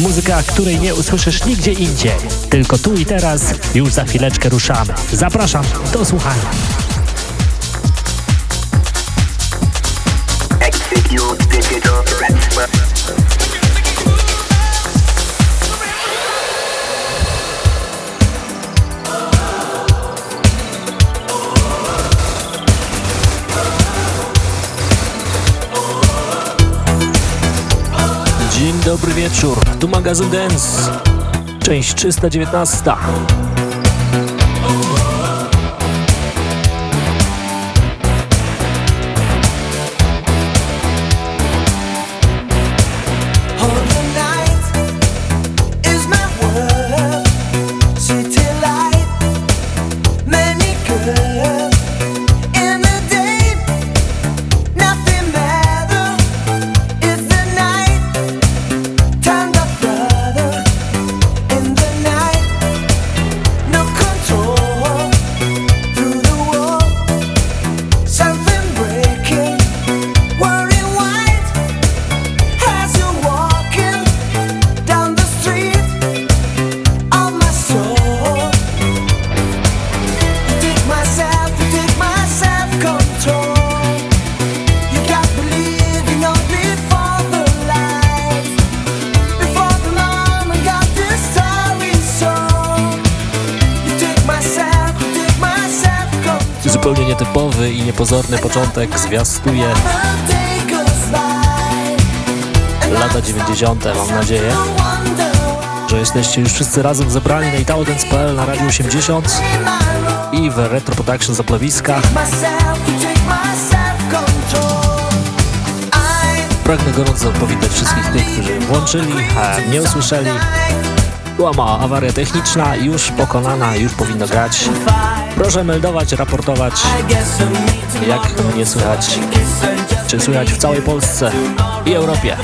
Muzyka, której nie usłyszysz nigdzie indziej. Tylko tu i teraz, już za chwileczkę ruszamy. Zapraszam do słuchania. Execute digital dobry wieczór. Tu magazyn Dance. Część 319. początek zwiastuje lata 90. Mam nadzieję, że jesteście już wszyscy razem zebrani na italodance.pl na Radio 80 i w Retro Production zaplewiskach. Pragnę gorąco powitać wszystkich tych, którzy włączyli, a nie usłyszeli. Była mała awaria techniczna, już pokonana, już powinno grać. Proszę meldować, raportować, jak mnie słychać, czy słychać w całej Polsce i Europie.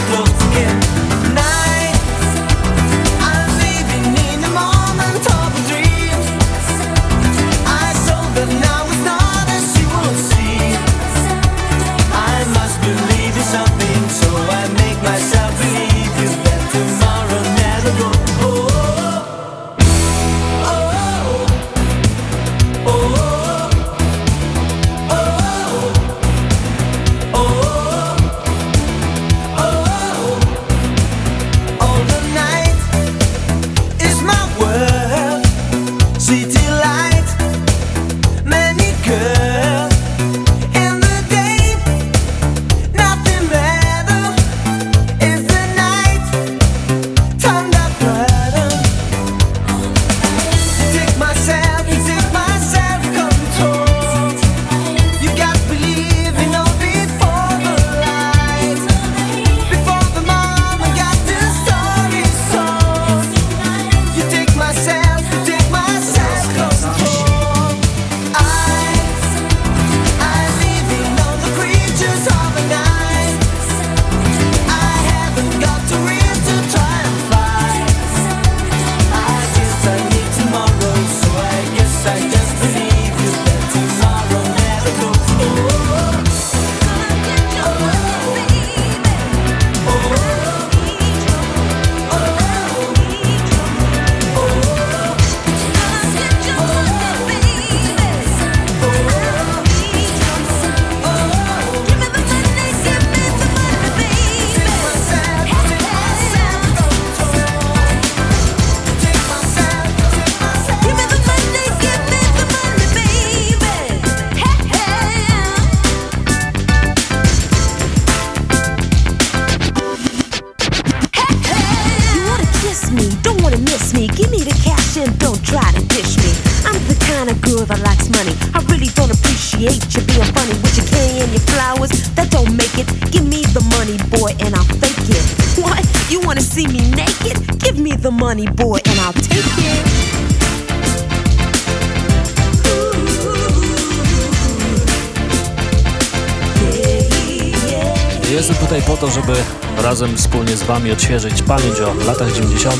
Razem wspólnie z Wami odświeżyć pamięć o latach 90.,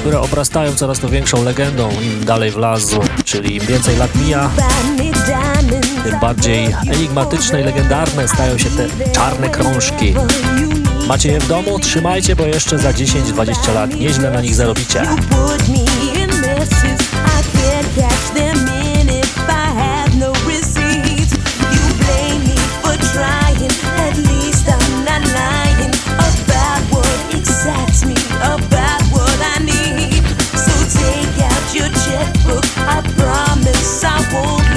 które obrastają coraz to większą legendą im dalej w las, czyli im więcej lat mija, tym bardziej enigmatyczne i legendarne stają się te czarne krążki. Macie je w domu? Trzymajcie, bo jeszcze za 10-20 lat nieźle na nich zarobicie. I promise I won't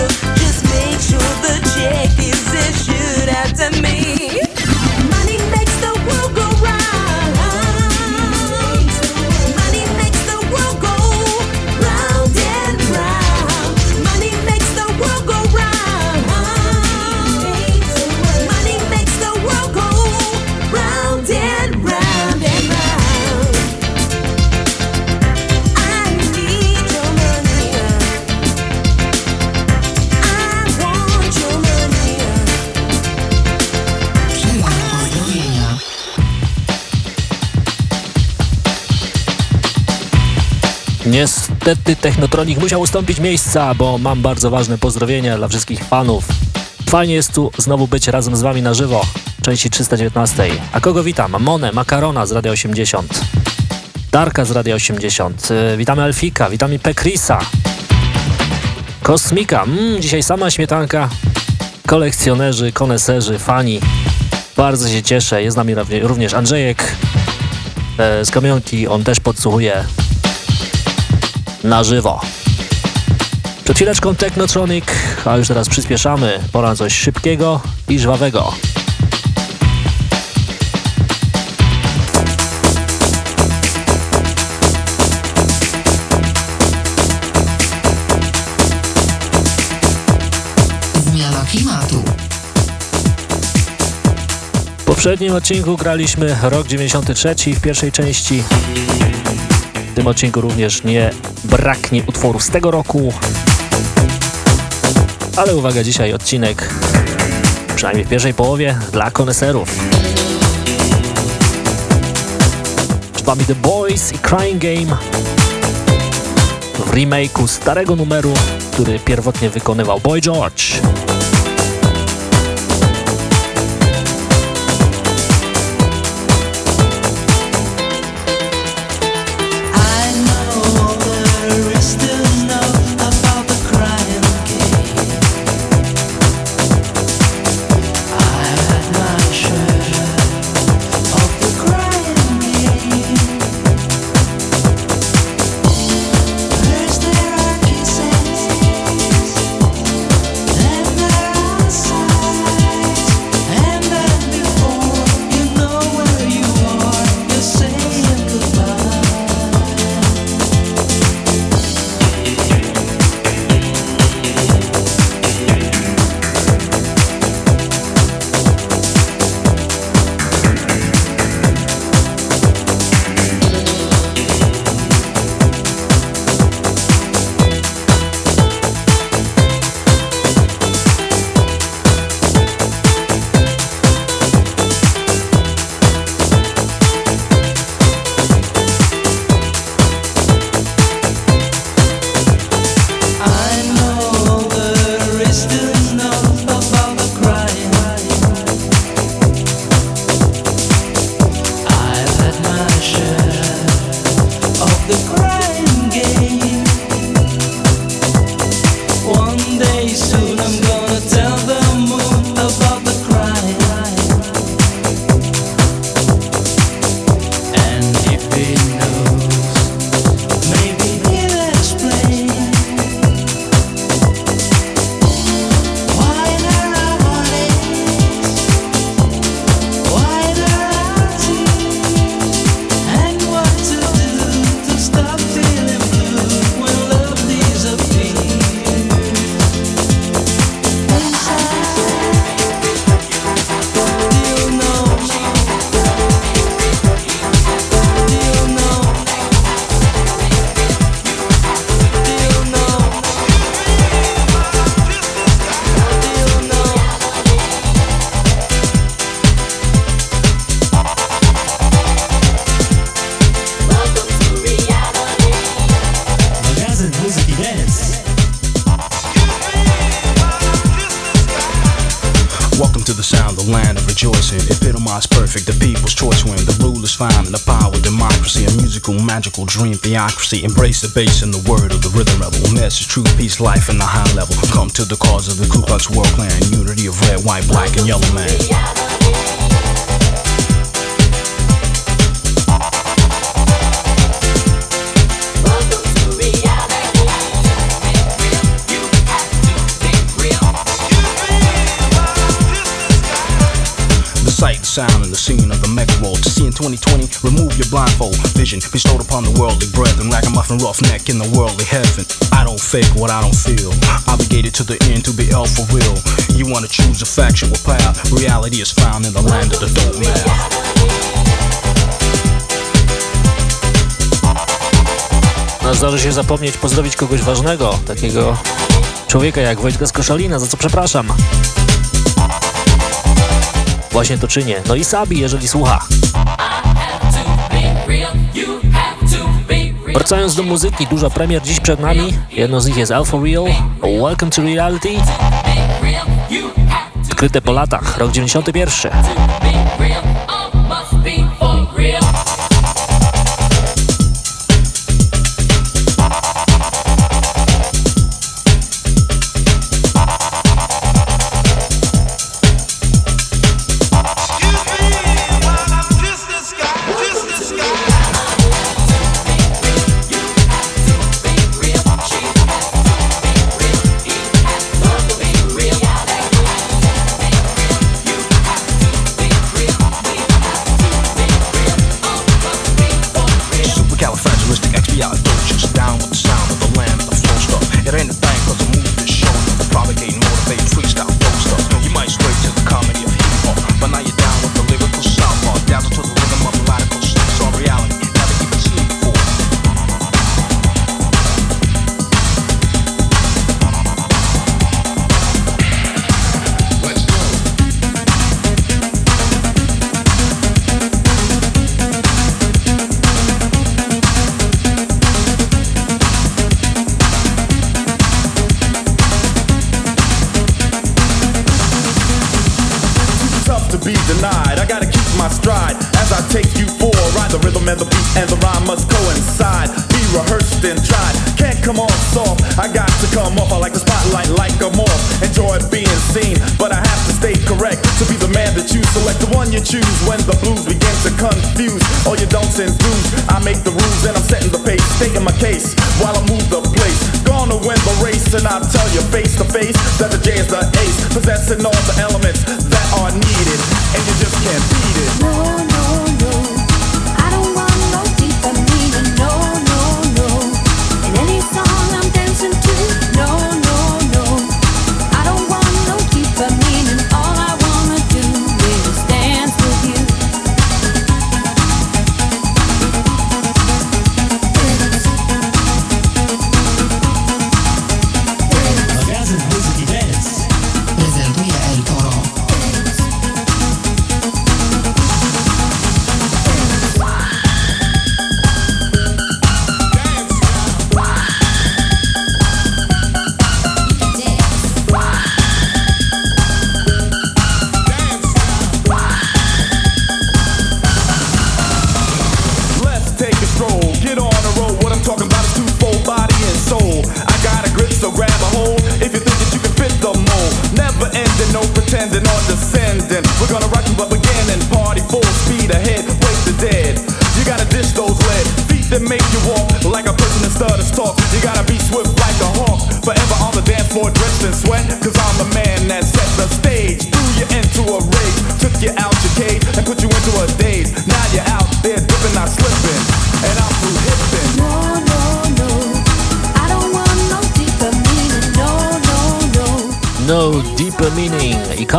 Niestety Technotronik musiał ustąpić miejsca, bo mam bardzo ważne pozdrowienia dla wszystkich fanów. Fajnie jest tu znowu być razem z wami na żywo, części 319. A kogo witam? Monę, Makarona z Radia 80. Darka z Radia 80. Yy, witamy Elfika, witamy Pekrisa. Kosmika, mm, dzisiaj sama śmietanka. Kolekcjonerzy, koneserzy, fani. Bardzo się cieszę, jest z nami również Andrzejek e, z Kamionki, on też podsłuchuje na żywo. Przed chwileczką Technotronic, a już teraz przyspieszamy. Pora coś szybkiego i żwawego. W poprzednim odcinku graliśmy rok 93 w pierwszej części. Tym odcinku również nie braknie utworów z tego roku. Ale uwaga, dzisiaj odcinek, przynajmniej w pierwszej połowie, dla koneserów. Przed Wami The Boys i Crying Game w remake'u starego numeru, który pierwotnie wykonywał Boy George. Musical, magical dream, theocracy. Embrace the bass and the word of the rhythm rebel. Message, truth, peace, life, and the high level. Come to the cause of the Ku Klux World Clan. Unity of red, white, black, and yellow man. Scene of the mega world. To see in 2020, remove your blindfold vision bestowed upon the worldly brethren. Ragamuffin roughneck in the worldly heaven. I don't fake what I don't feel. Obligated to the end to be L for real. You wanna choose a factual path. Reality is found in the land of the dope man. Zdarzy się zapomnieć pozdrowić kogoś ważnego, takiego człowieka jak Wojtka z Koszalina, za co przepraszam. Właśnie to czynię. No i Sabi, jeżeli słucha. Wracając do muzyki, dużo premier dziś przed nami. Jedno z nich jest Alpha Real, Welcome to Reality. Odkryte po latach, rok 91.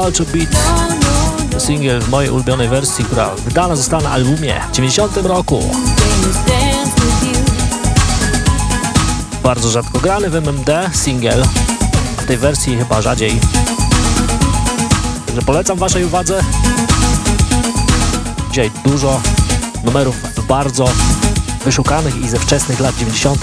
Culture Beat to singiel w mojej ulubionej wersji, która wydana została na albumie w 90 roku. Bardzo rzadko grany w MMD singiel, w tej wersji chyba rzadziej. Także polecam waszej uwadze. Dzisiaj dużo numerów bardzo wyszukanych i ze wczesnych lat 90.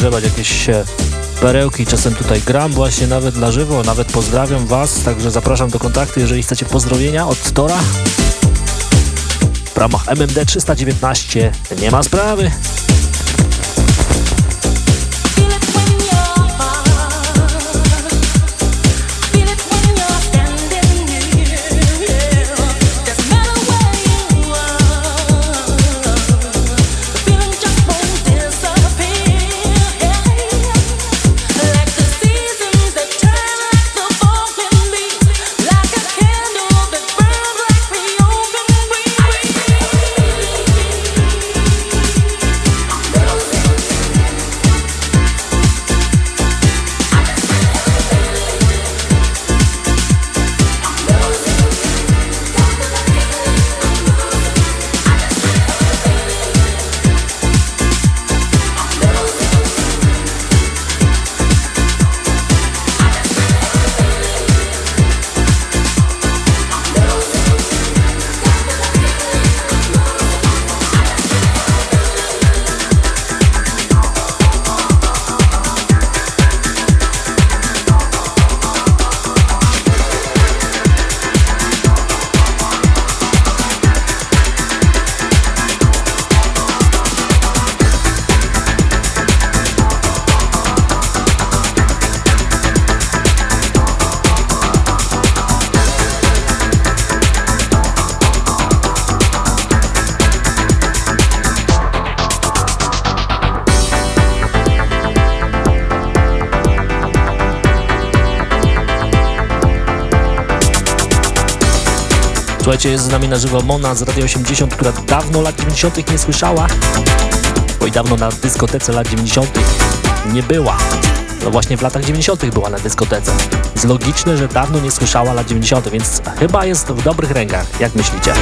wygrzebać jakieś e, perełki, czasem tutaj gram właśnie nawet na żywo, nawet pozdrawiam Was, także zapraszam do kontaktu, jeżeli chcecie pozdrowienia od Tora. W ramach MMD 319 nie ma sprawy. Jest z nami na żywo Mona z Radio 80, która dawno lat 90. nie słyszała, bo i dawno na dyskotece lat 90. nie była. No właśnie w latach 90. była na dyskotece. Jest logiczne, że dawno nie słyszała lat 90., więc chyba jest w dobrych rękach. Jak myślicie?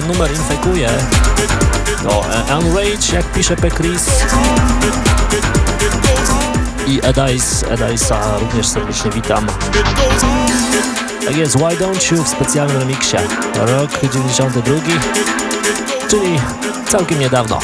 Ten numer infekuje. To Unrage, jak pisze P. Chris. I Edis, Edisa również serdecznie witam. Tak jest, Why Don't You w specjalnym remiksie. Rok 92, czyli całkiem niedawno.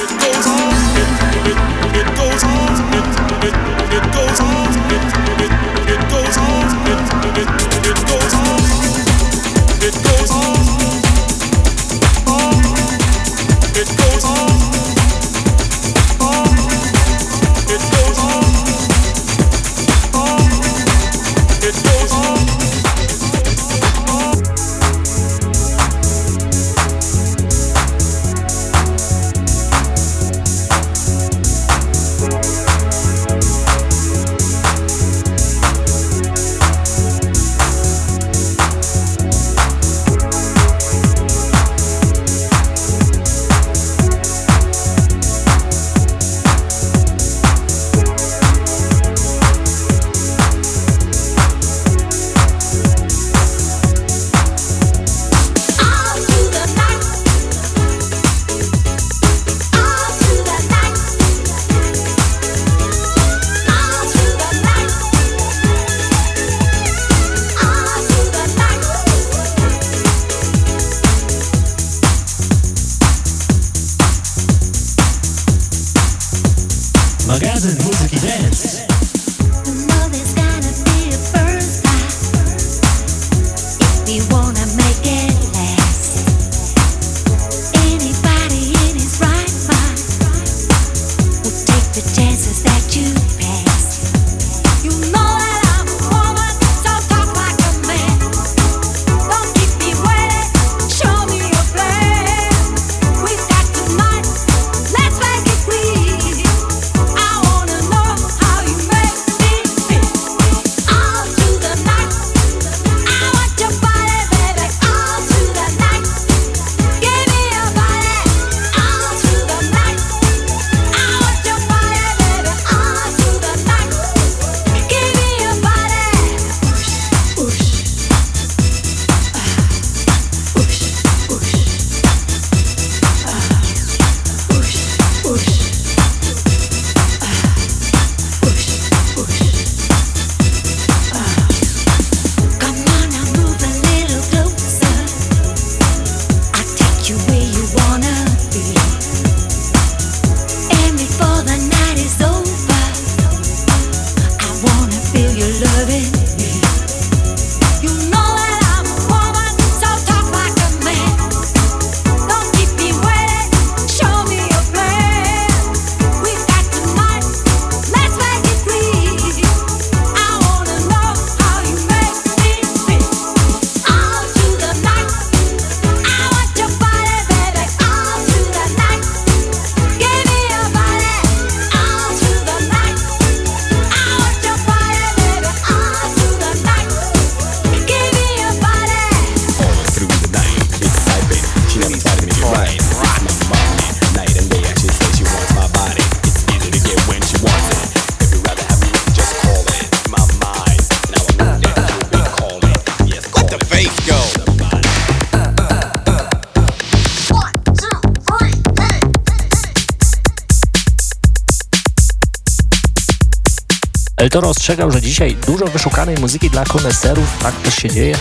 El Toro ostrzegał, że dzisiaj dużo wyszukanej muzyki dla koneserów, tak też się dzieje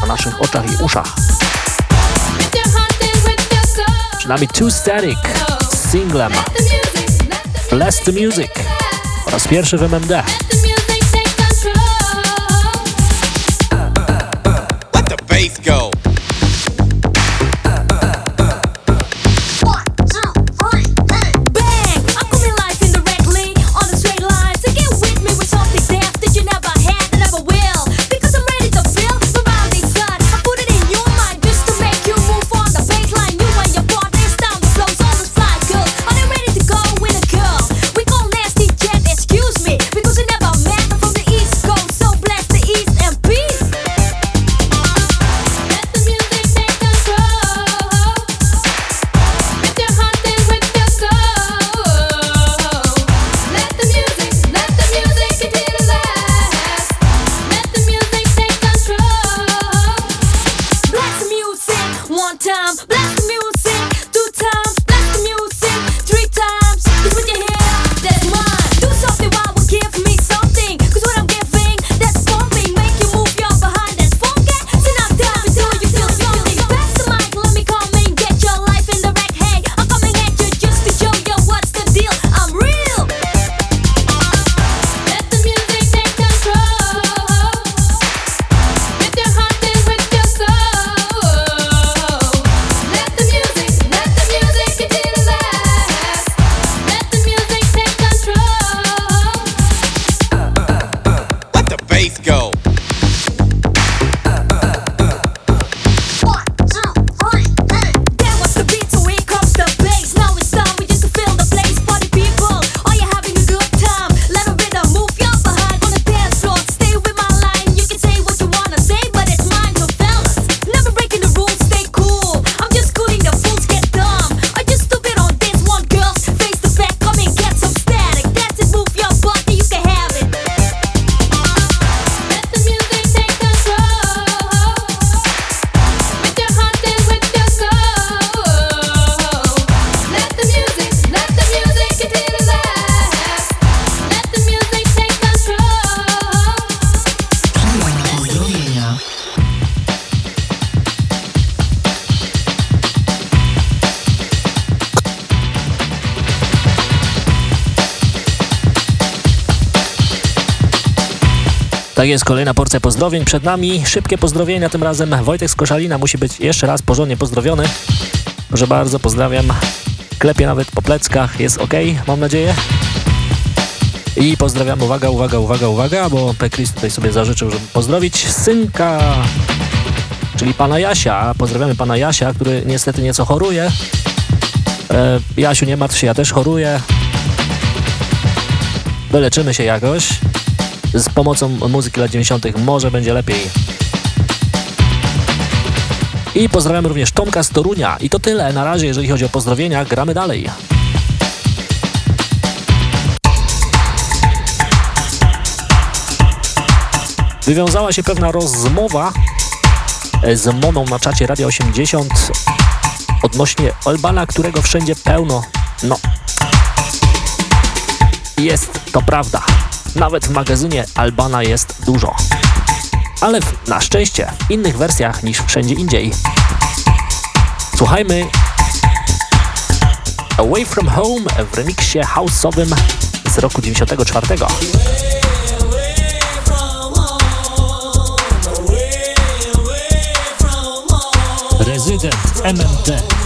na naszych oczach i uszach. Przed nami Two Static z singlem Bless the Music po raz pierwszy w MMD. Porcja pozdrowień przed nami. Szybkie pozdrowienia, tym razem Wojtek z Koszalina musi być jeszcze raz porządnie pozdrowiony. Proszę bardzo, pozdrawiam. Klepie nawet po pleckach, jest ok, mam nadzieję. I pozdrawiam, uwaga, uwaga, uwaga, uwaga, bo Pekris tutaj sobie zażyczył, żeby pozdrowić synka, czyli pana Jasia. Pozdrawiamy pana Jasia, który niestety nieco choruje. E, Jasiu, nie martw się, ja też choruję. Wyleczymy się jakoś z pomocą muzyki lat 90. może będzie lepiej. I pozdrawiam również Tomka z Torunia. I to tyle na razie, jeżeli chodzi o pozdrowienia. Gramy dalej. Wywiązała się pewna rozmowa z Moną na czacie Radia 80 odnośnie Albana, którego wszędzie pełno. No, jest to prawda. Nawet w magazynie Albana jest dużo. Ale na szczęście w innych wersjach niż wszędzie indziej. Słuchajmy Away From Home w remiksie house'owym z roku 94. Rezydent MMT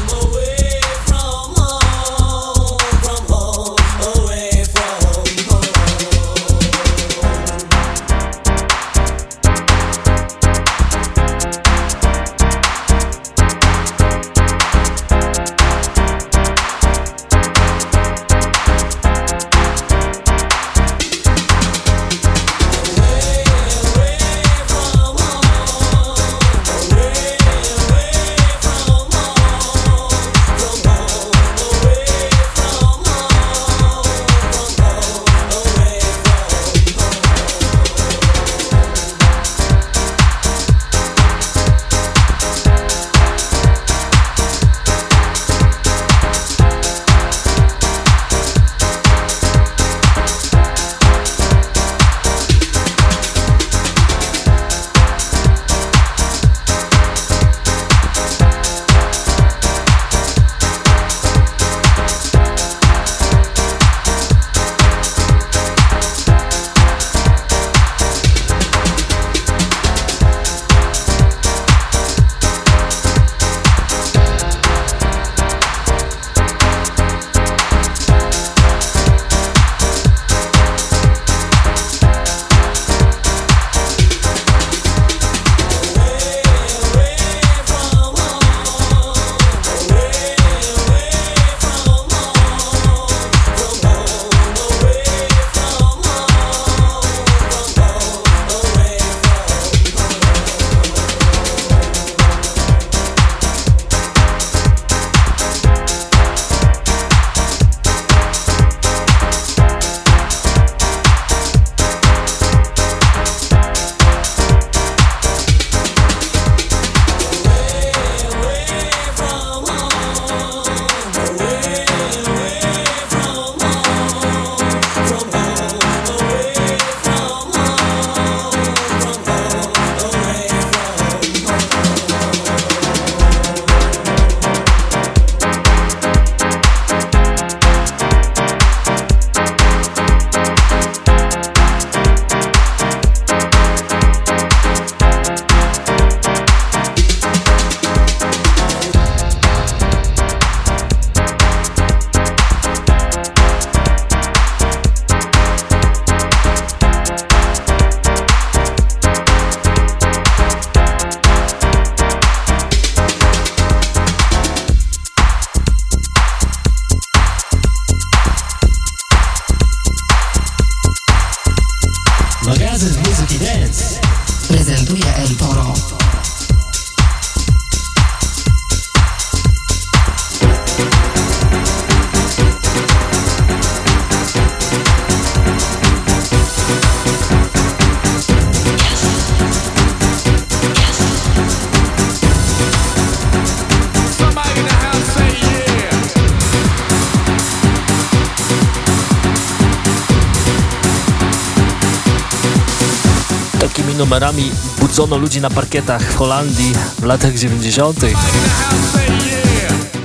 numerami budzono ludzi na parkietach w Holandii w latach 90.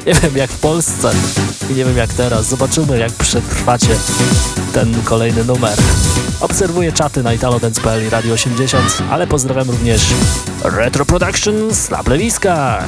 Nie wiem jak w Polsce i nie wiem jak teraz. Zobaczymy jak przetrwacie ten kolejny numer. Obserwuję czaty na italodance.pl i Radio 80, ale pozdrawiam również Retro Productions na plewiskach.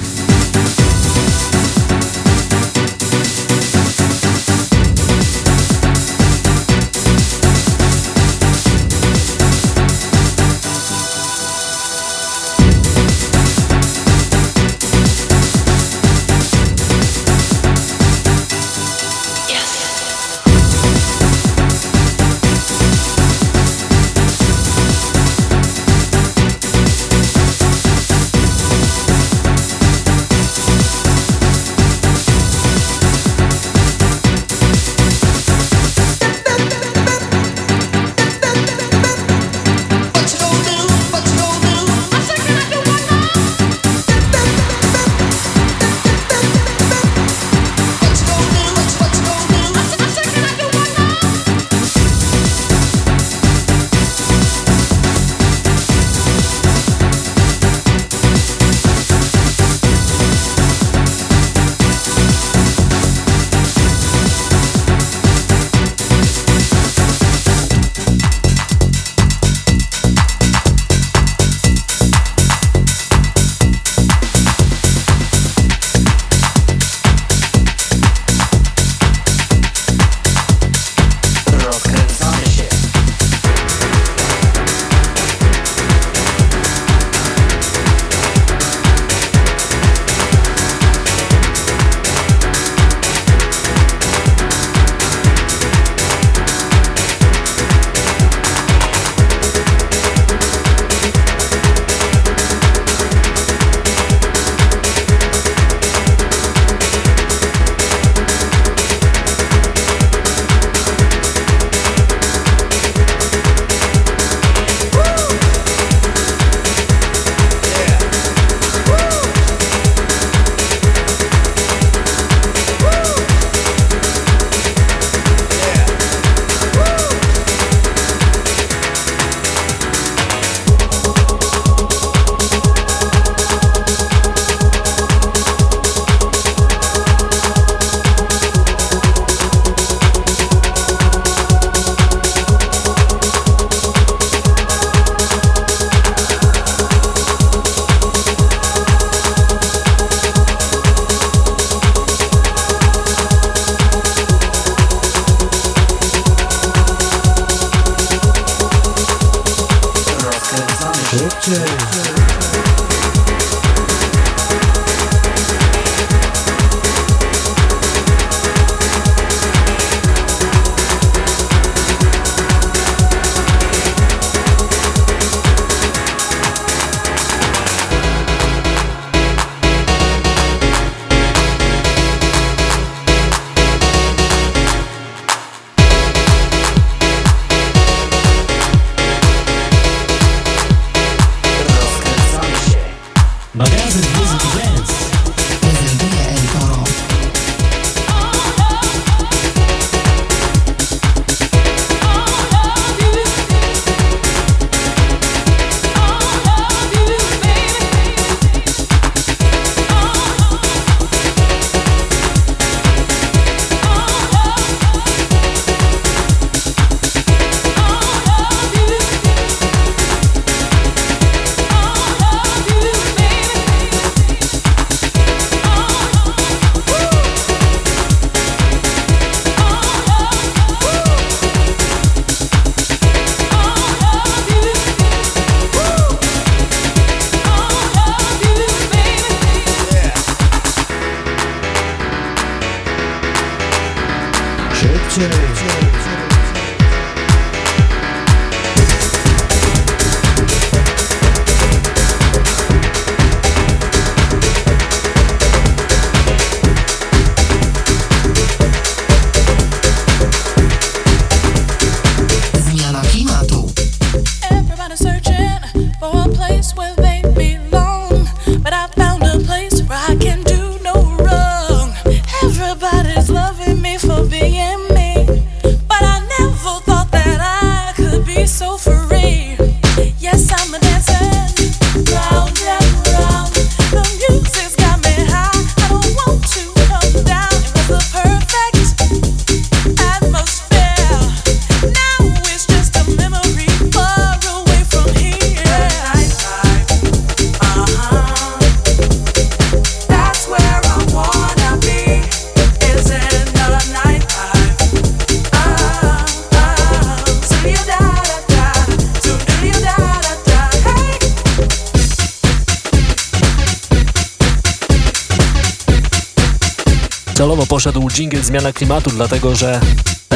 Jingle Zmiana Klimatu, dlatego że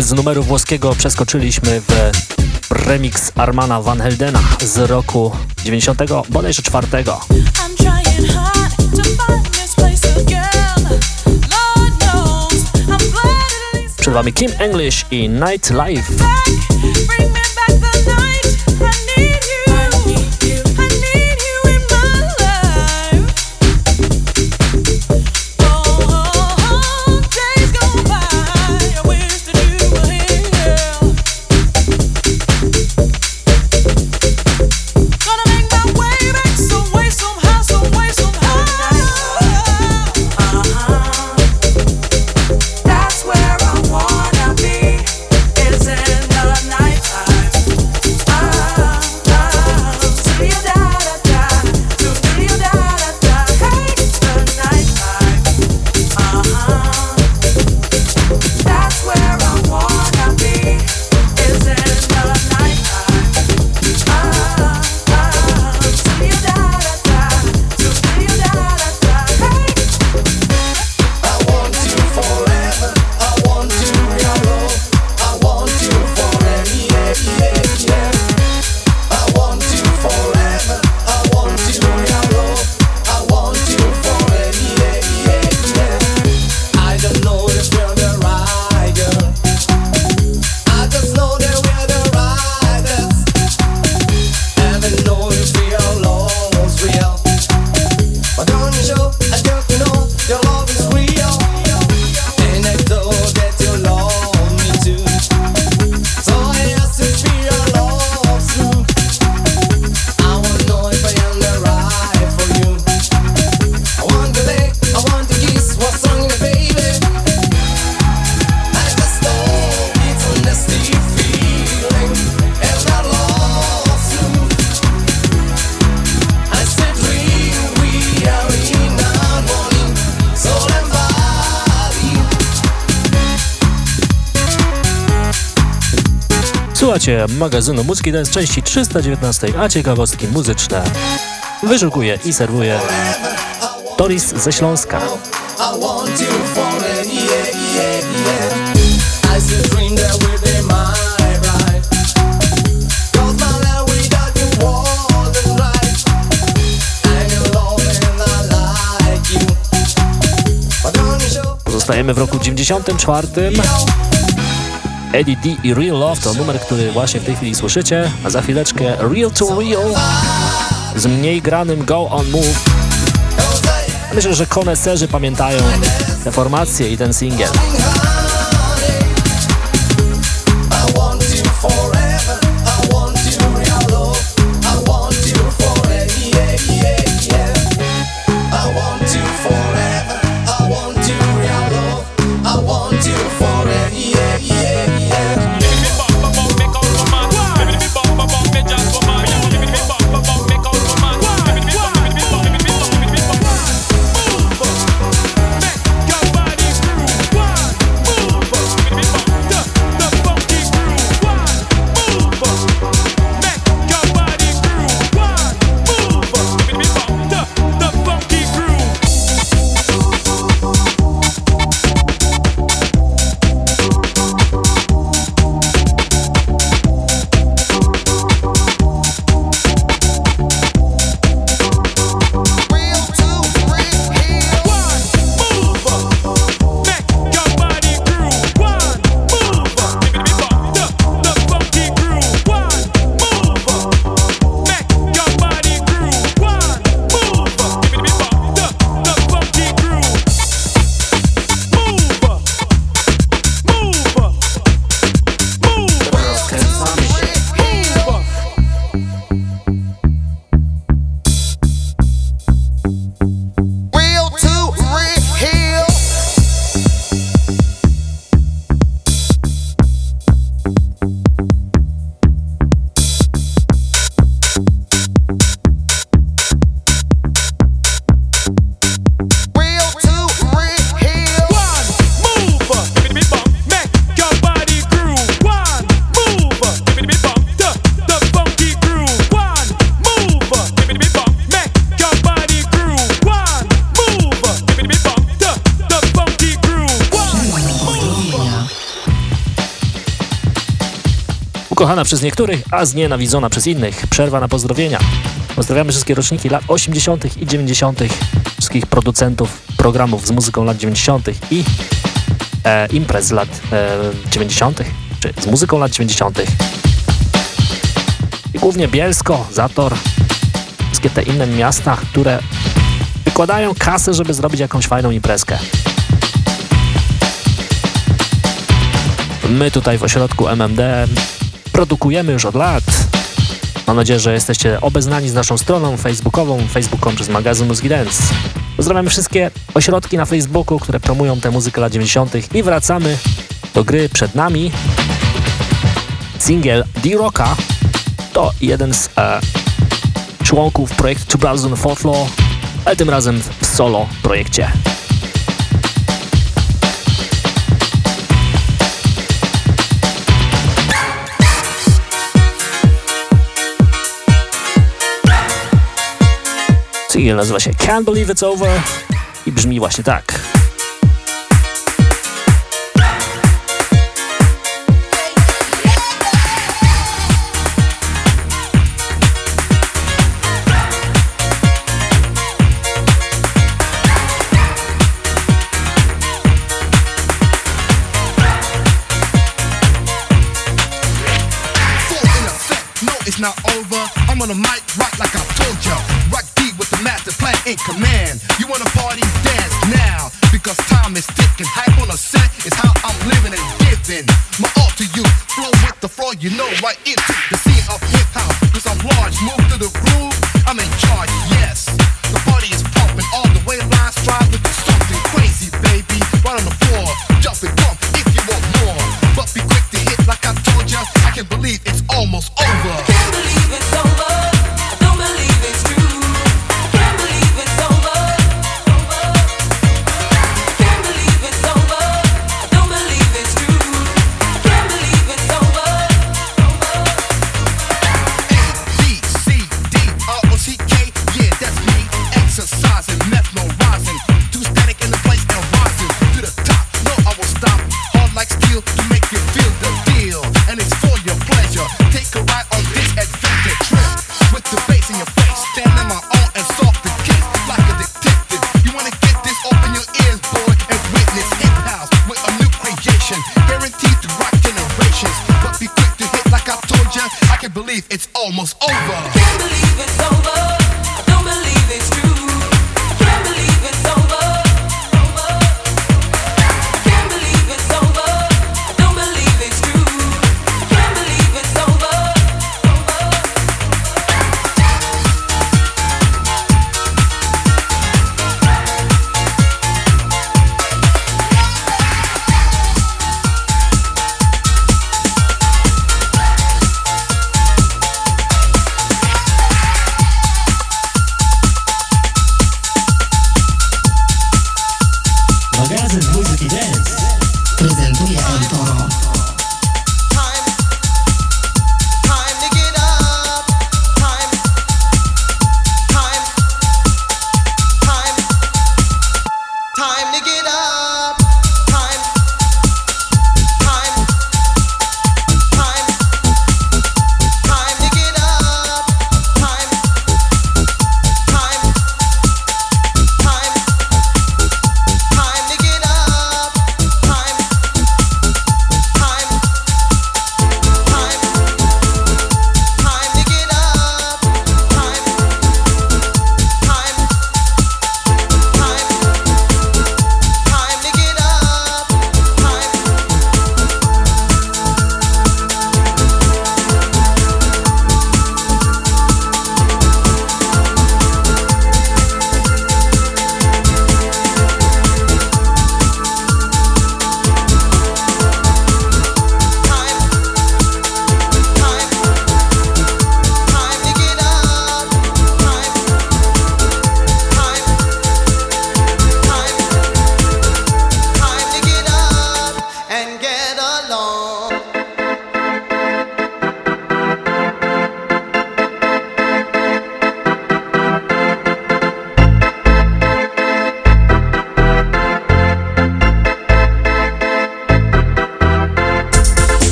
z numeru włoskiego przeskoczyliśmy w remix Armana Van Heldena z roku 90, bodajże 4. Przed Wami Kim English i Nightlife. Magazynu Muzyki Dance części 319, a ciekawostki muzyczne wyszukuje i serwuje Toris ze Śląska. Pozostajemy w roku 94. Eddie D i Real Love to numer, który właśnie w tej chwili słyszycie, a za chwileczkę Real to Real z mniej granym Go On Move. Myślę, że koneserzy pamiętają tę formację i ten singiel. Przez niektórych, a znienawidzona przez innych. Przerwa na pozdrowienia. Pozdrawiamy wszystkie roczniki lat 80. i 90., wszystkich producentów programów z muzyką lat 90. i e, imprez z lat e, 90., czy z muzyką lat 90. I głównie Bielsko, Zator, wszystkie te inne miasta, które wykładają kasę, żeby zrobić jakąś fajną imprezkę. My tutaj w ośrodku MMD produkujemy już od lat. Mam nadzieję, że jesteście obeznani z naszą stroną facebookową, facebooką przez magazyn Muzyki Dance. Pozdrawiamy wszystkie ośrodki na Facebooku, które promują tę muzykę lat 90. i wracamy do gry przed nami. Single D-Rocka to jeden z e, członków projektu 2004 Law, ale tym razem w solo projekcie. Single nazywa się Can't Believe It's Over i brzmi właśnie tak. It's not over. I'm on a mic rock like I told ya. Rock in command. You wanna party, dance now. Because time is ticking. Hype on a set is how I'm living and giving. My all to you. Flow with the floor, you know, right into the scene of hip hop. Cause I'm large, move to the groove. I'm in charge, yes.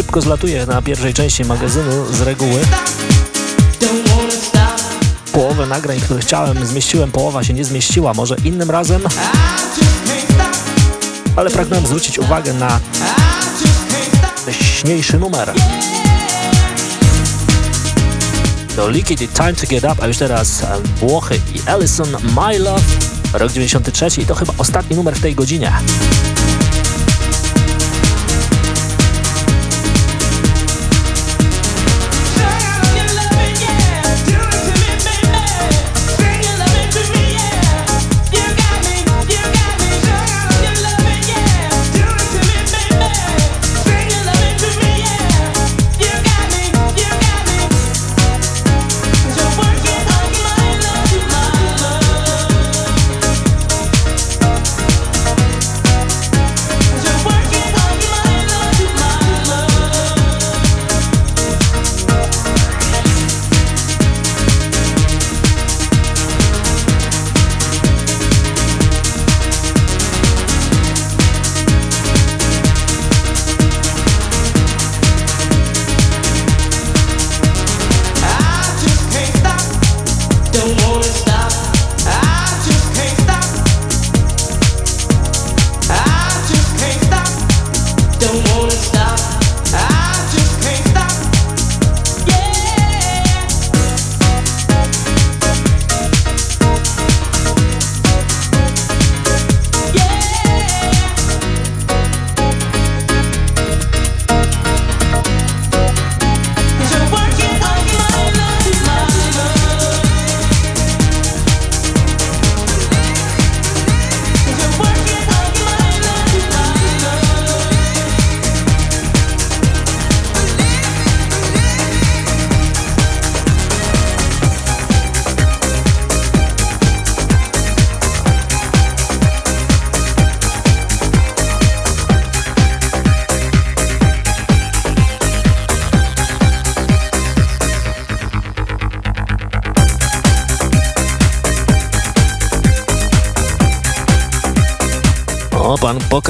Szybko zlatuje na pierwszej części magazynu z reguły. Połowę nagrań, które chciałem, zmieściłem, połowa się nie zmieściła. Może innym razem? Ale pragnąłem zwrócić uwagę na wcześniejszy numer. To Liquid Time to Get Up, a już teraz Włochy i Ellison My Love, rok 93 i to chyba ostatni numer w tej godzinie.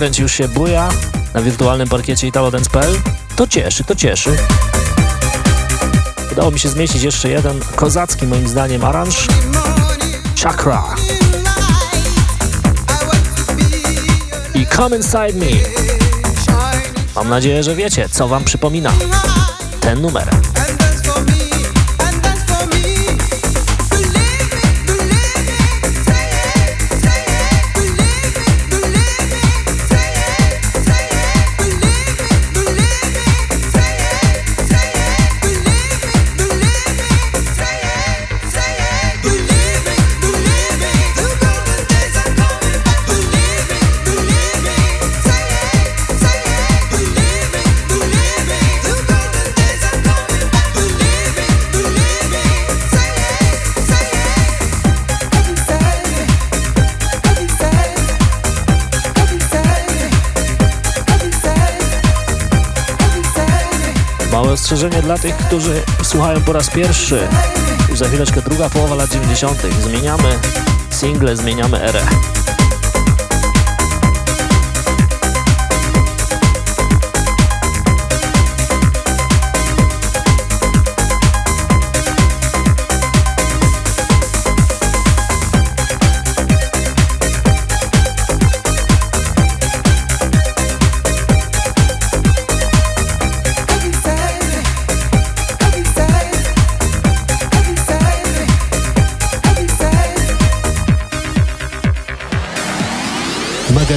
Już się buja na wirtualnym parkiecie italodance.pl. To cieszy, to cieszy. Udało mi się zmieścić jeszcze jeden kozacki moim zdaniem aranż. Chakra. I Come Inside Me. Mam nadzieję, że wiecie, co wam przypomina ten numer. Ostrzeżenie dla tych, którzy słuchają po raz pierwszy. Już za chwileczkę druga połowa lat 90. Zmieniamy single, zmieniamy erę.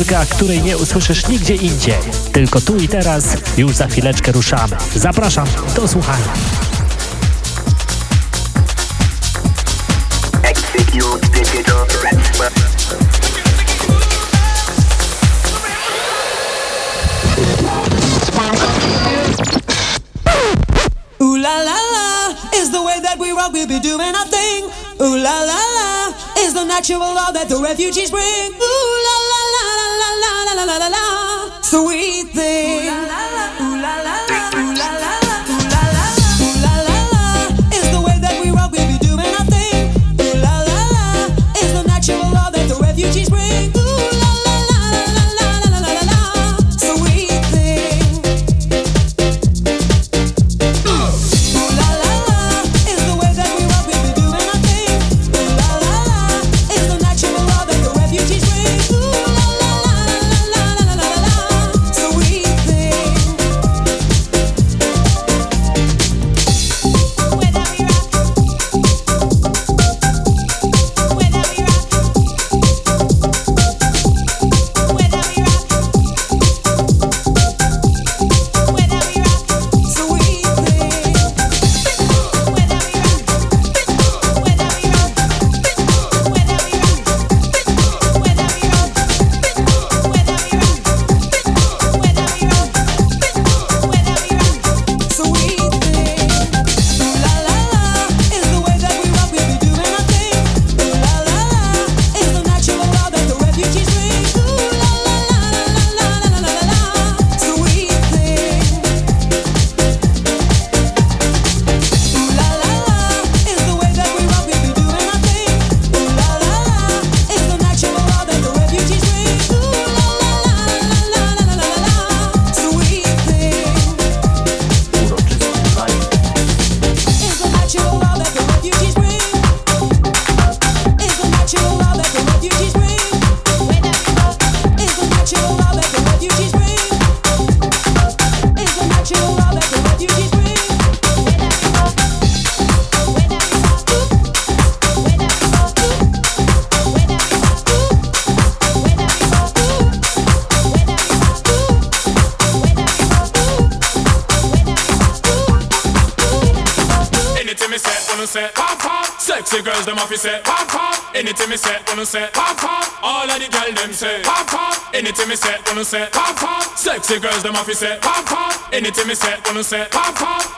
muzyka, której nie usłyszysz nigdzie indziej. Tylko tu i teraz, już za chwileczkę ruszamy. Zapraszam do słuchania. Ooh la la la is the way that we rock, we be doing our thing. Ooh la la la is the natural law that the refugees bring. Ooh la sweet thing. say pop pop, anything me say, gonna say pop pop. All of the girl them say pop pop, anything me say, gonna say pop pop. Sexy girls them off say pop pop, anything me say, gonna say pop pop.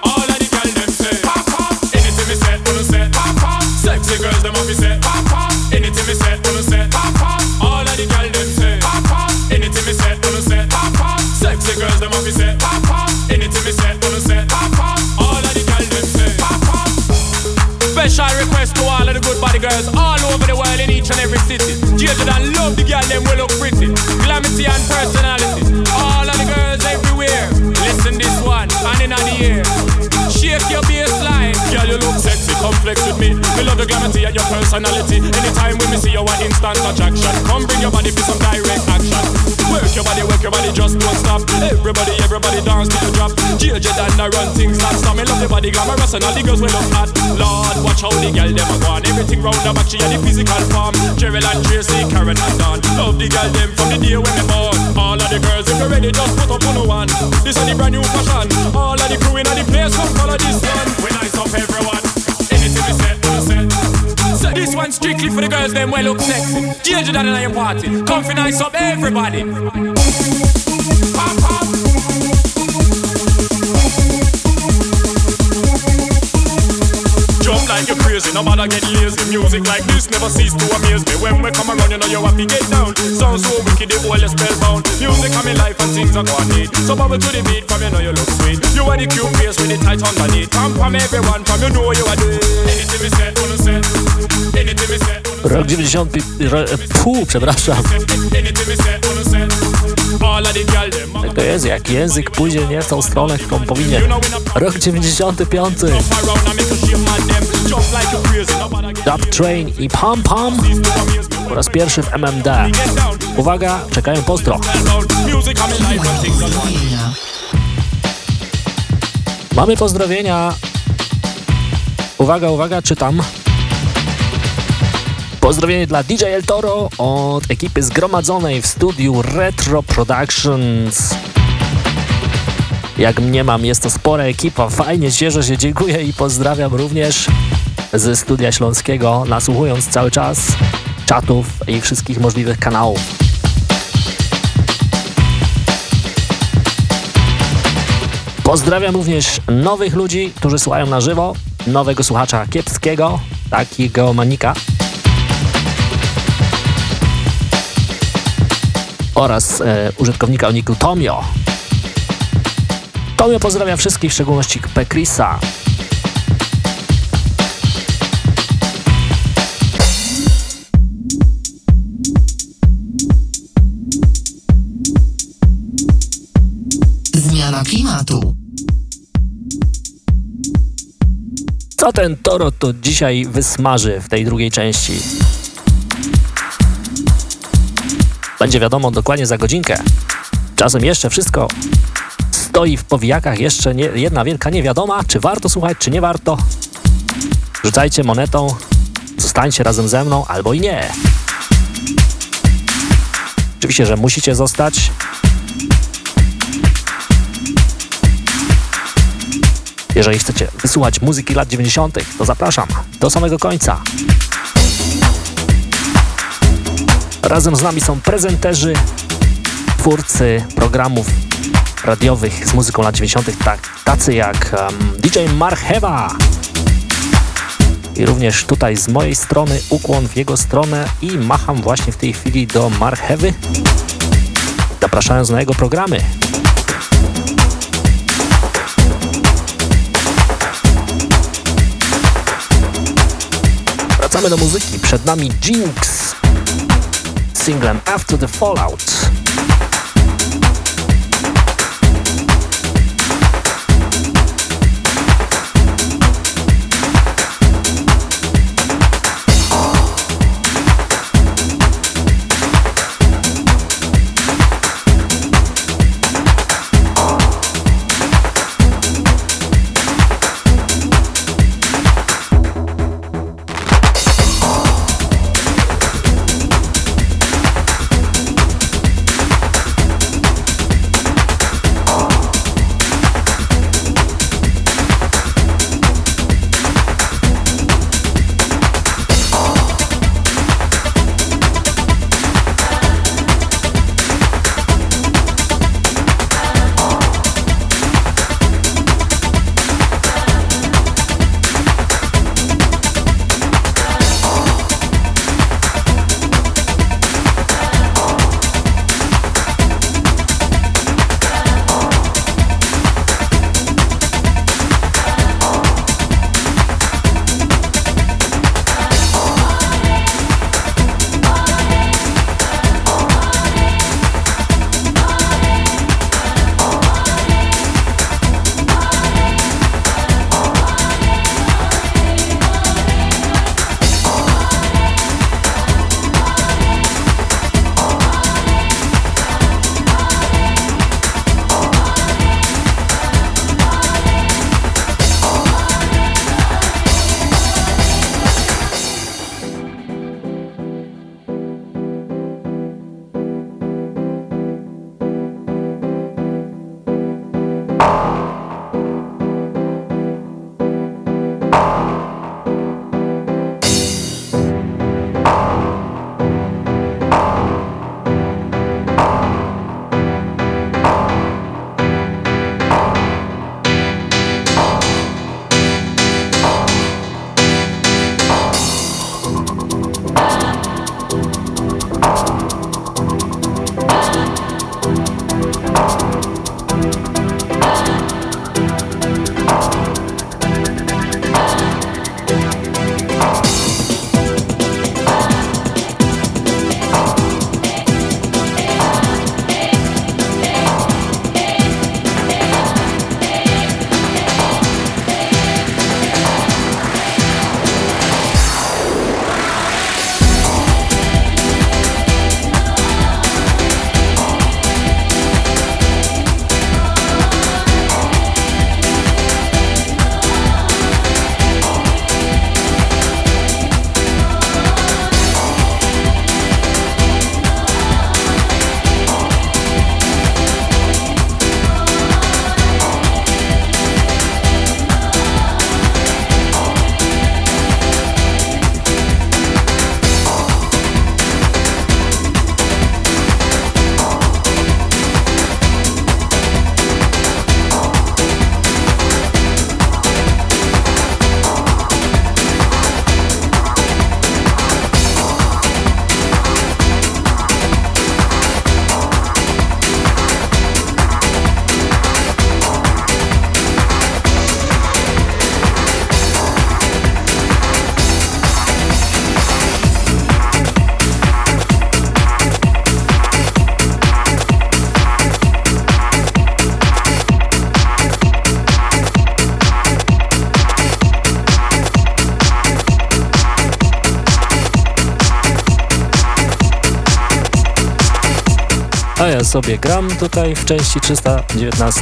yeah complex with me. Me love the gravity and your personality. Anytime when me see you, an instant attraction. Come bring your body for some direct action. Work your body, work your body, just don't stop. Everybody, everybody dance to the drop. JJ and I run things non-stop. Me love the body glamorous and all the girls will look hot. Lord, watch how the girl them a go on. Everything round the back, she and the physical form. Cheryl and Tracy, Karen and Dawn. Love the girl them from the day when me born. All of the girls, if you ready, just put up on one. This is the brand new fashion. All of the crew in the place, come follow this one. We nice up everyone. One strictly for the girls, them well look sexy. Change that in your party. Come for nice up everybody. Pop, pop. Like you're crazy, no matter get lazy. Music like this never cease to amaze me. When we come around, you know you have to get down. So wicked, the whole is spellbound. Music life and things are going neat. So bubble to the beat, from you know you look sweet. You are the cute face with the tight underneath. Come from everyone, from you know you are doing. Anything we say, wanna say. Anything we say. Rok 90, ro, pół, przepraszam. The. Tak to jest, jak język pójdzie nie w tą stronę, którą powinien. Rok 95. Dub Train i Pam Pam po raz pierwszy w MMD. Uwaga, czekają pozdro. Mamy pozdrowienia. Uwaga, uwaga, czytam. Pozdrowienie dla DJ El Toro od ekipy zgromadzonej w studiu Retro Productions. Jak mniemam, jest to spora ekipa, fajnie, cieszę się, dziękuję i pozdrawiam również ze studia śląskiego, nasłuchując cały czas czatów i wszystkich możliwych kanałów. Pozdrawiam również nowych ludzi, którzy słuchają na żywo nowego słuchacza kiepskiego, takiego manika. Oraz e, użytkownika o niku Tomio. Tomio pozdrawia wszystkich, w szczególności Pekrisa. Zmiana klimatu. Co ten Toro to dzisiaj wysmaży w tej drugiej części? Będzie wiadomo dokładnie za godzinkę. Czasem jeszcze wszystko stoi w powijakach, jeszcze nie, jedna wielka niewiadoma, czy warto słuchać, czy nie warto. Rzucajcie monetą, zostańcie razem ze mną, albo i nie. Oczywiście, że musicie zostać. Jeżeli chcecie wysłuchać muzyki lat 90., to zapraszam do samego końca. Razem z nami są prezenterzy, twórcy programów radiowych z muzyką lat 90., tak, tacy jak um, DJ Marchewa. I również tutaj z mojej strony ukłon w jego stronę i macham właśnie w tej chwili do Marchewy, zapraszając na jego programy. Wracamy do muzyki. Przed nami Jinx singlem After the Fallout. Sobie gram tutaj w części 319.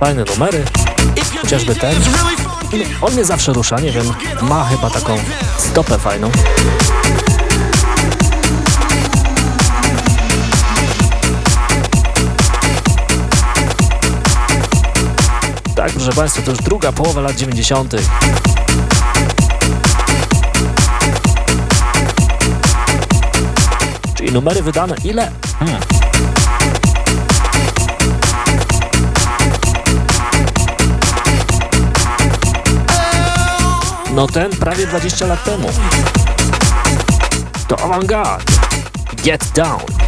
Fajne numery, chociażby ten. On mnie zawsze rusza, nie wiem, ma chyba taką stopę fajną. Tak, proszę Państwa, to już druga połowa lat 90. Czyli numery wydane ile? Hmm. No ten prawie 20 lat temu. To Avantgarde. Get Down.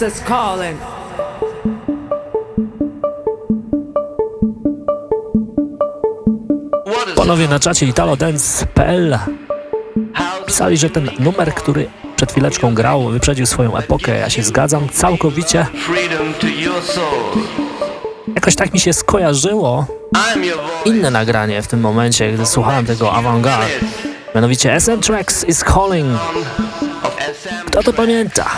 Texas calling. Panowie na czacie italodance.pl pisali, że ten numer, który przed chwileczką grał, wyprzedził swoją epokę. Ja się zgadzam całkowicie. Jakoś tak mi się skojarzyło inne nagranie w tym momencie, gdy słuchałem tego Avantgarde. Mianowicie SM Tracks is Calling. Kto to pamięta?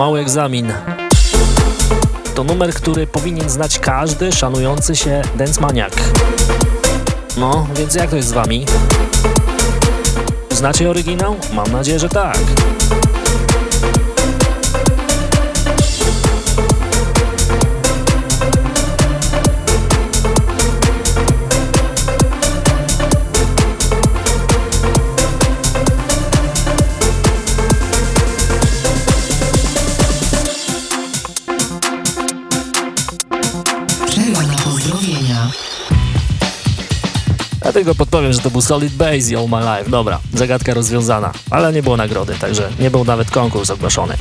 Mały egzamin. To numer, który powinien znać każdy szanujący się dance maniak. No, więc jak to jest z wami? Znacie oryginał? Mam nadzieję, że tak. Ja tylko podpowiem, że to był Solid Base All My Life. Dobra, zagadka rozwiązana, ale nie było nagrody, także nie był nawet konkurs ogłoszony.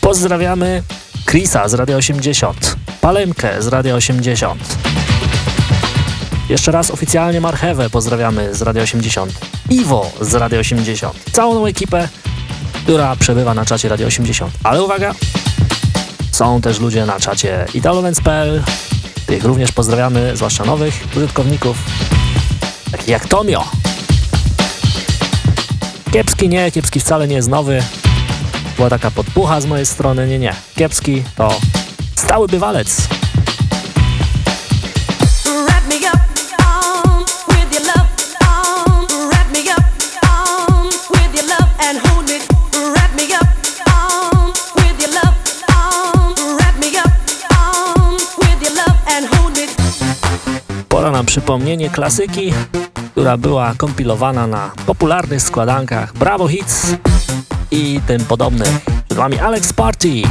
Pozdrawiamy Chrisa z Radia 80, Palemkę z Radia 80. Jeszcze raz oficjalnie Marchewę pozdrawiamy z Radia 80. Iwo z Radia 80. Całą ekipę, która przebywa na czacie Radio 80. Ale uwaga, są też ludzie na czacie italowens.pl. Tych również pozdrawiamy, zwłaszcza nowych użytkowników jak Tomio. Kiepski nie, kiepski wcale nie jest nowy. Była taka podpucha z mojej strony, nie, nie. Kiepski to stały bywalec. Pora na przypomnienie klasyki, która była kompilowana na popularnych składankach Bravo Hits i tym podobnych. Przed Wami Alex Party.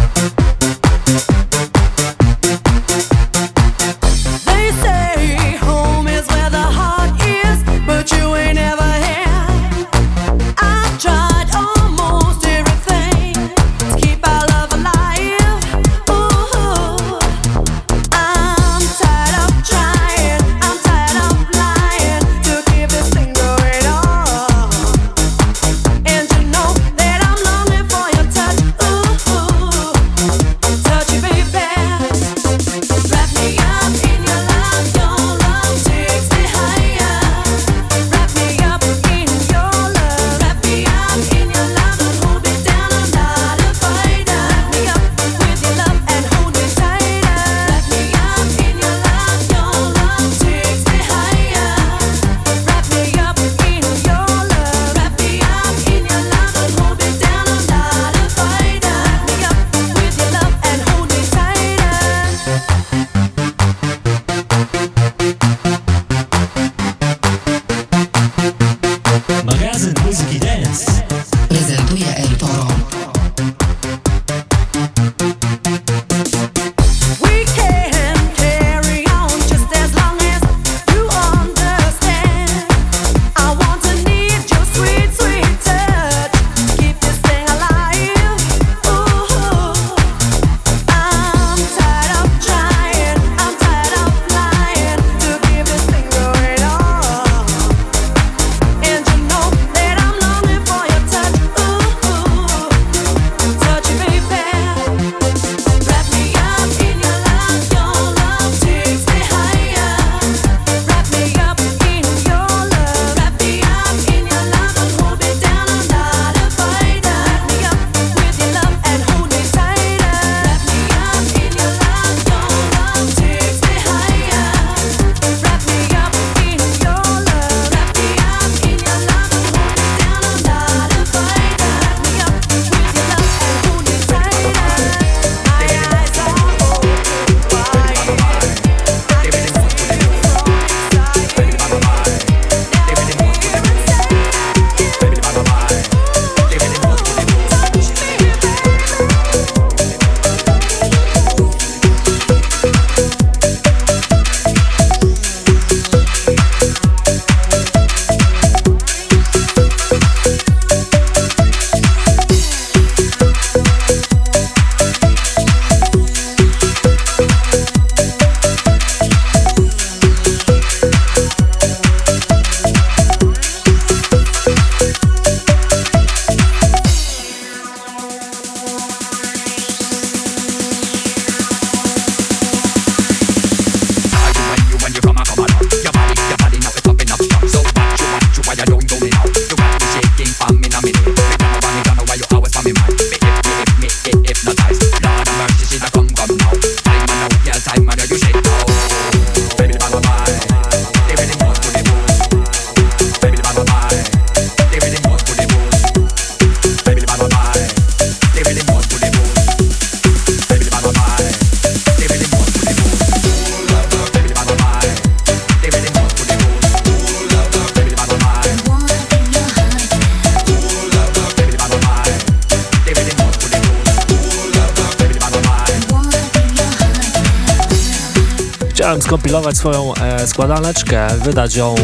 Swoją e, składaneczkę, wydać ją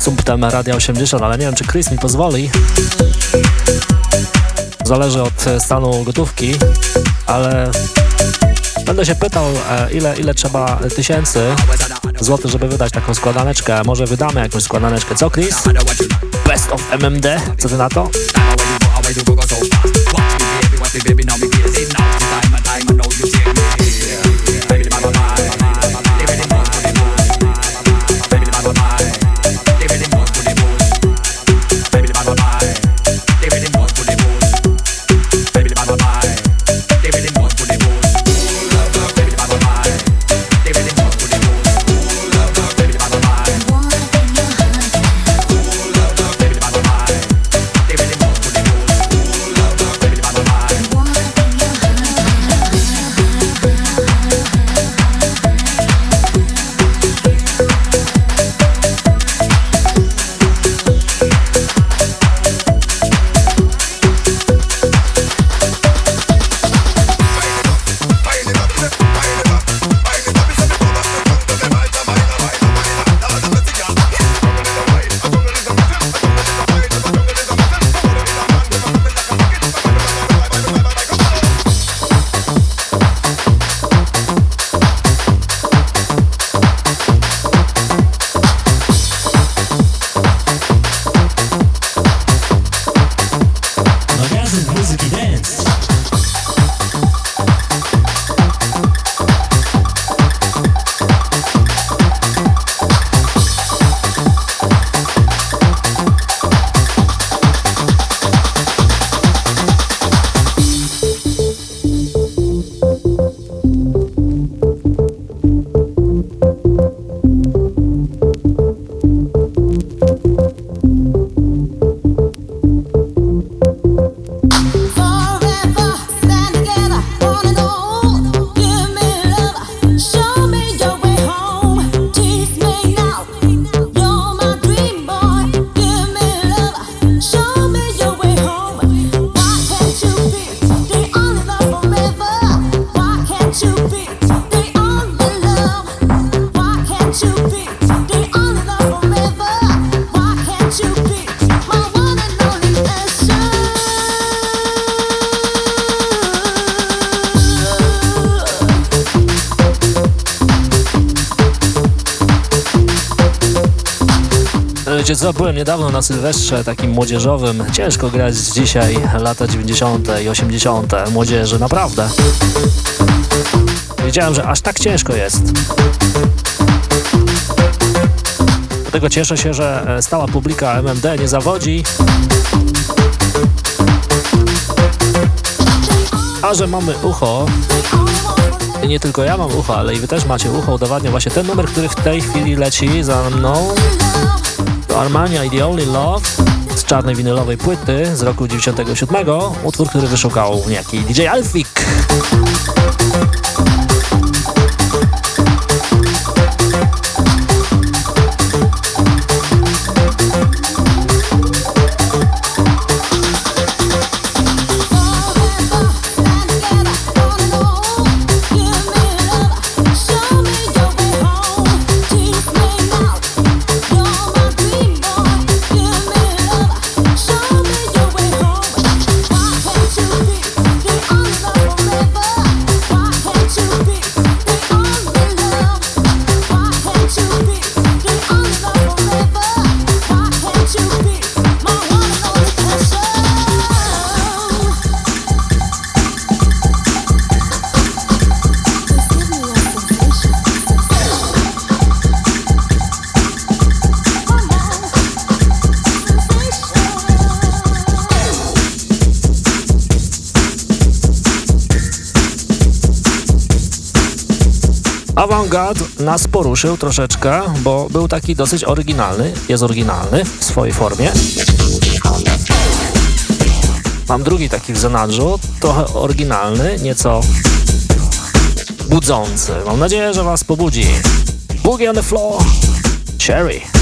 sumptem Radia 80, ale nie wiem, czy Chris mi pozwoli. Zależy od e, stanu gotówki, ale będę się pytał, e, ile, ile trzeba tysięcy złotych, żeby wydać taką składaneczkę. Może wydamy jakąś składaneczkę. Co, Chris? Best of MMD? Co ty na to? Byłem niedawno na Sylwestrze takim młodzieżowym. Ciężko grać dzisiaj, lata 90. i 80. młodzieży, naprawdę. Wiedziałem, że aż tak ciężko jest. Dlatego cieszę się, że e, stała publika MMD nie zawodzi. A że mamy ucho, i nie tylko ja mam ucho, ale i wy też macie ucho, udowadnia właśnie ten numer, który w tej chwili leci za mną. Armania i The Only Love z czarnej winylowej płyty z roku 97, utwór, który wyszukał niejaki DJ Alfik. Avantgarde nas poruszył troszeczkę, bo był taki dosyć oryginalny, jest oryginalny w swojej formie. Mam drugi taki w zanadrzu, trochę oryginalny, nieco budzący. Mam nadzieję, że Was pobudzi. Boogie on the floor, Cherry.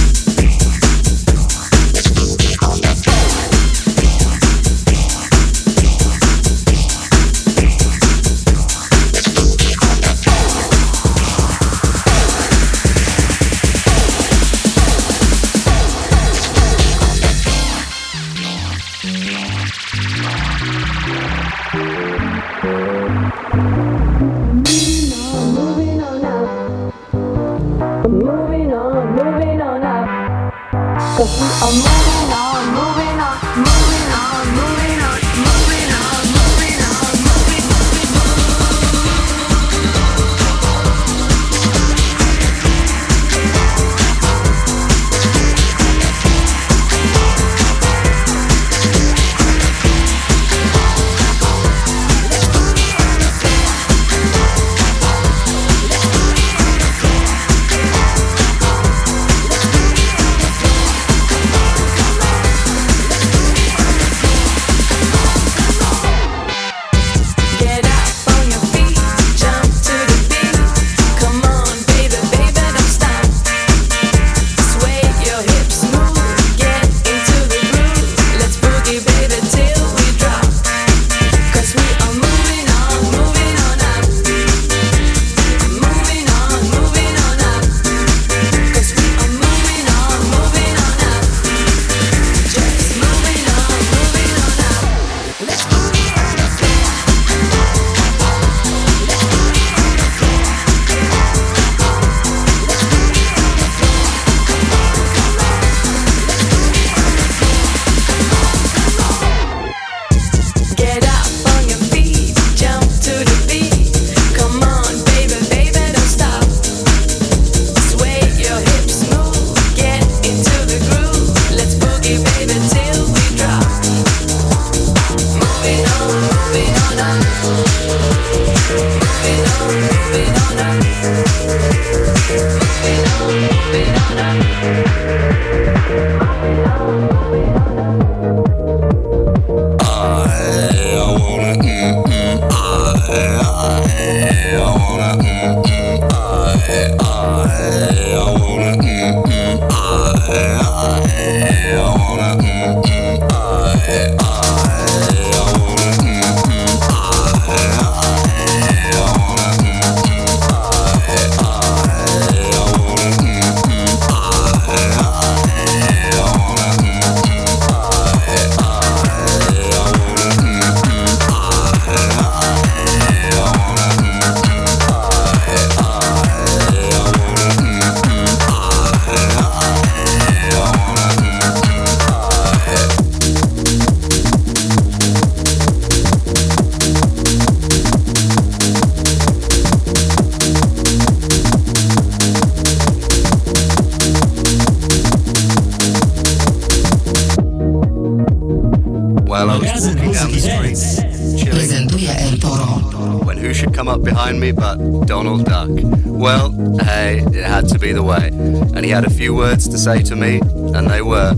Had a few words to say to me, and they were.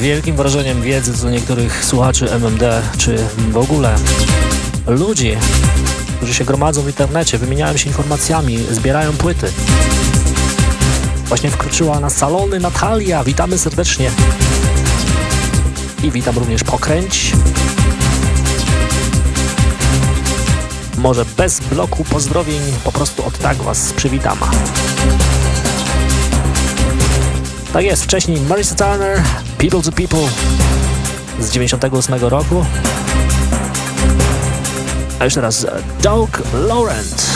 Wielkim wrażeniem wiedzy co niektórych słuchaczy MMD, czy w ogóle ludzi, którzy się gromadzą w internecie, wymieniają się informacjami, zbierają płyty. Właśnie wkroczyła na salony Natalia. Witamy serdecznie. I witam również Pokręć. Może bez bloku pozdrowień, po prostu od tak Was przywitam. Tak jest, wcześniej Marissa Turner, People to People z 98 roku. A już teraz Doug Laurent.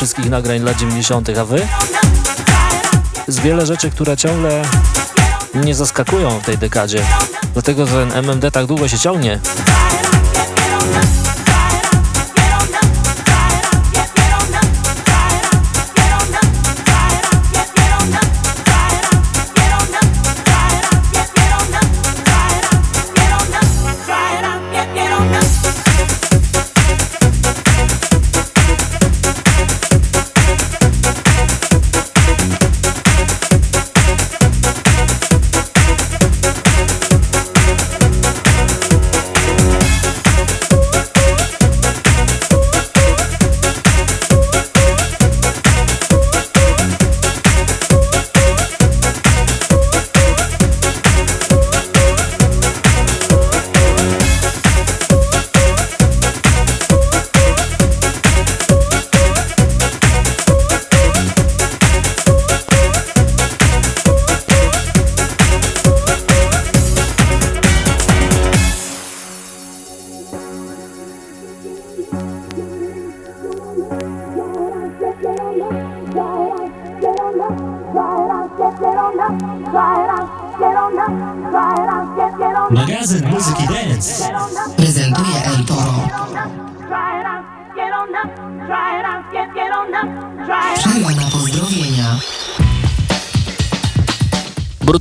Wszystkich nagrań lat 90., a wy? Jest wiele rzeczy, które ciągle mnie zaskakują w tej dekadzie. Dlatego ten MMD tak długo się ciągnie.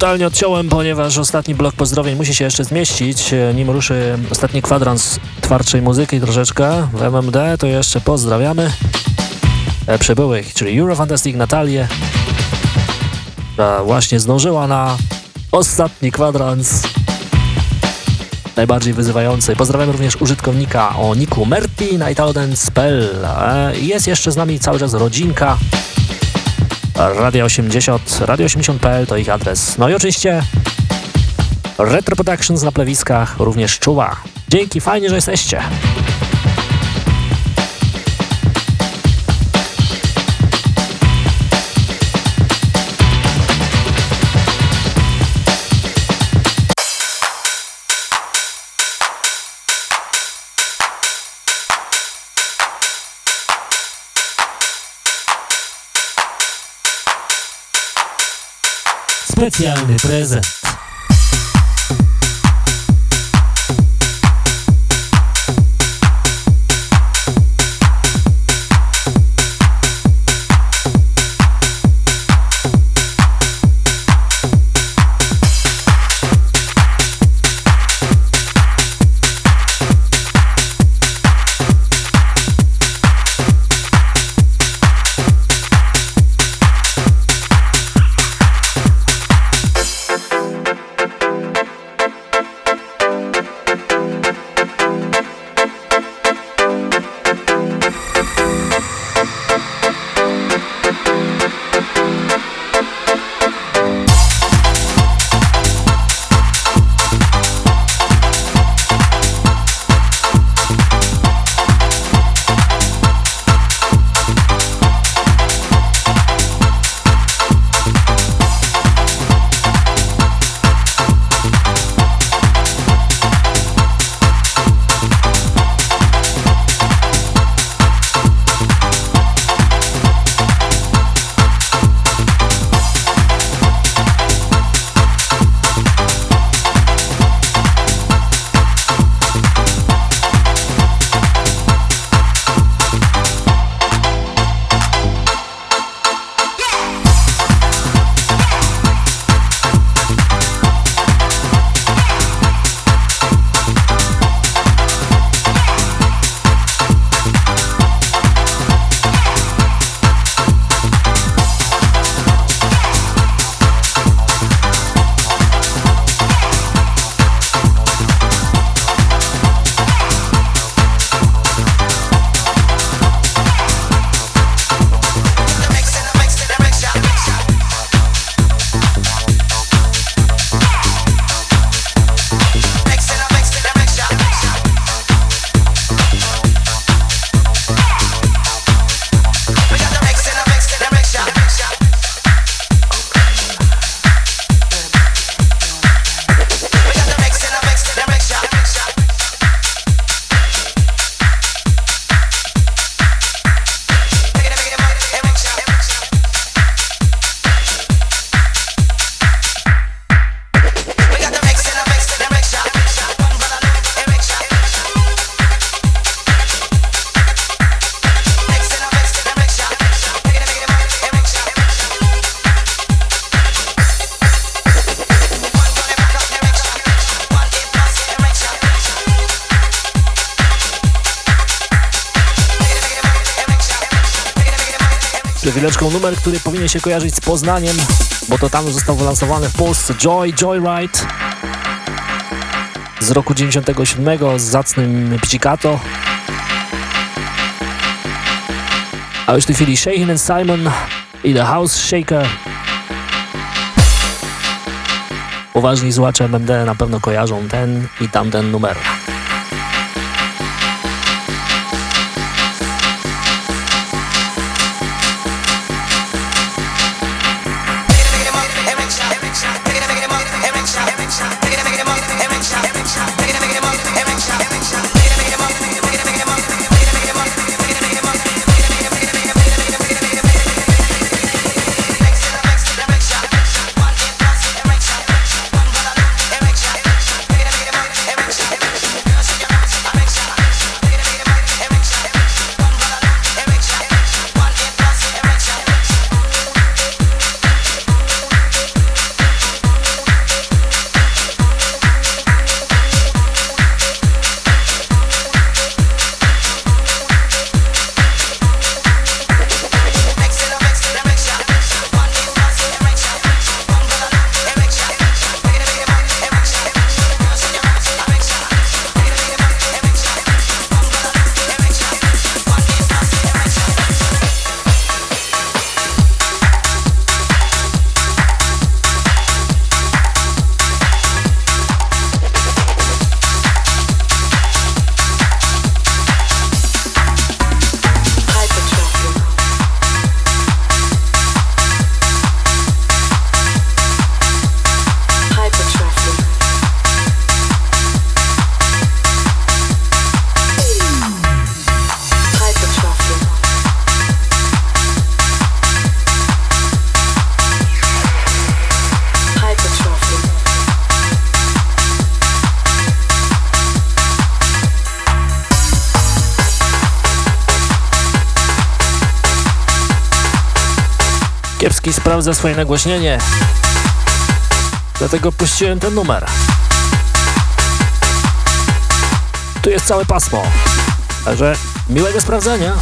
Brutalnie odciąłem, ponieważ ostatni blok pozdrowień musi się jeszcze zmieścić. Nim ruszy ostatni kwadrans twardszej muzyki troszeczkę w MMD, to jeszcze pozdrawiamy e, przybyłych, czyli Eurofantastic Natalię, która właśnie zdążyła na ostatni kwadrans najbardziej wyzywający. Pozdrawiam również użytkownika o niku Merti Spell. E, Jest jeszcze z nami cały czas rodzinka Radio 80, radio80.pl to ich adres. No i oczywiście Retro Productions na plewiskach również czuła. Dzięki, fajnie, że jesteście. Speciálny prezent. Się kojarzyć z Poznaniem, bo to tam został wylansowany w Polsce Joy, Joyride z roku 97 z zacnym Pizzicato. A już w tej chwili Shahin and Simon i The House Shaker. Uważni słuchacze MMD na pewno kojarzą ten i tamten numer. Sprawdza swoje nagłośnienie. Dlatego puściłem ten numer. Tu jest całe pasmo. Także miłego sprawdzenia.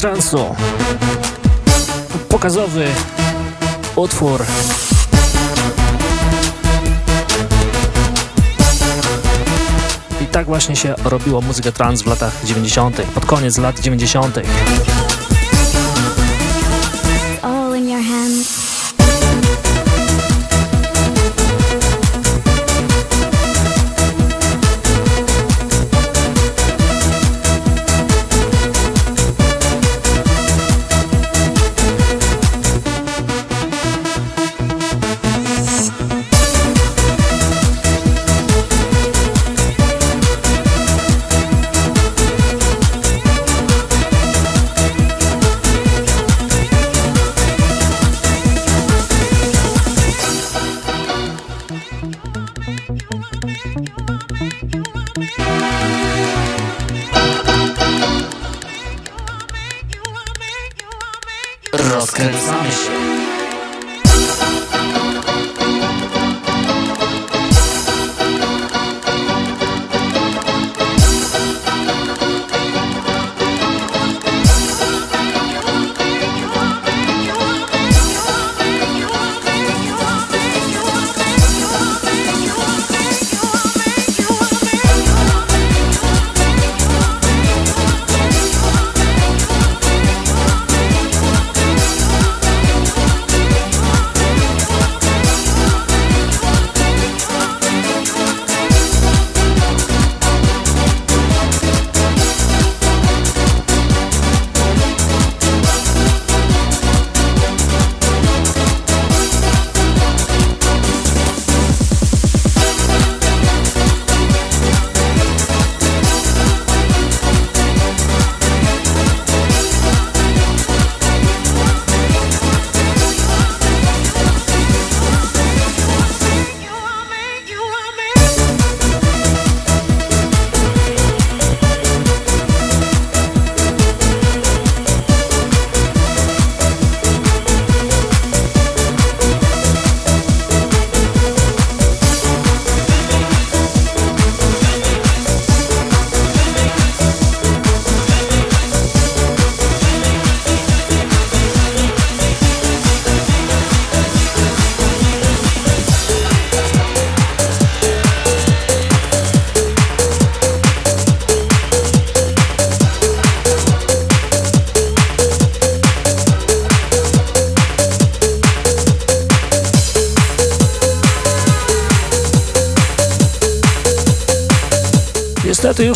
Transu. Pokazowy utwór. I tak właśnie się robiło muzykę trans w latach 90., pod koniec lat 90.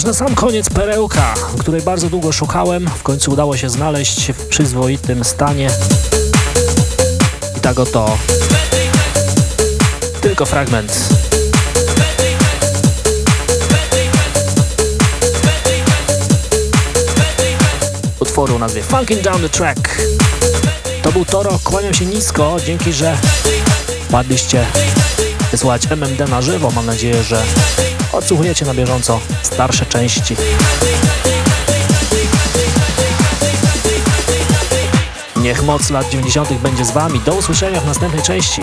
Już na sam koniec perełka, której bardzo długo szukałem, w końcu udało się znaleźć w przyzwoitym stanie. I tak oto tylko fragment. Utworu o nazwie Funkin' Down the Track. To był Toro, kłaniam się nisko, dzięki, że wpadliście wysłuchać MMD na żywo. Mam nadzieję, że odsłuchujecie na bieżąco starsze części. Niech moc lat 90. będzie z Wami. Do usłyszenia w następnej części.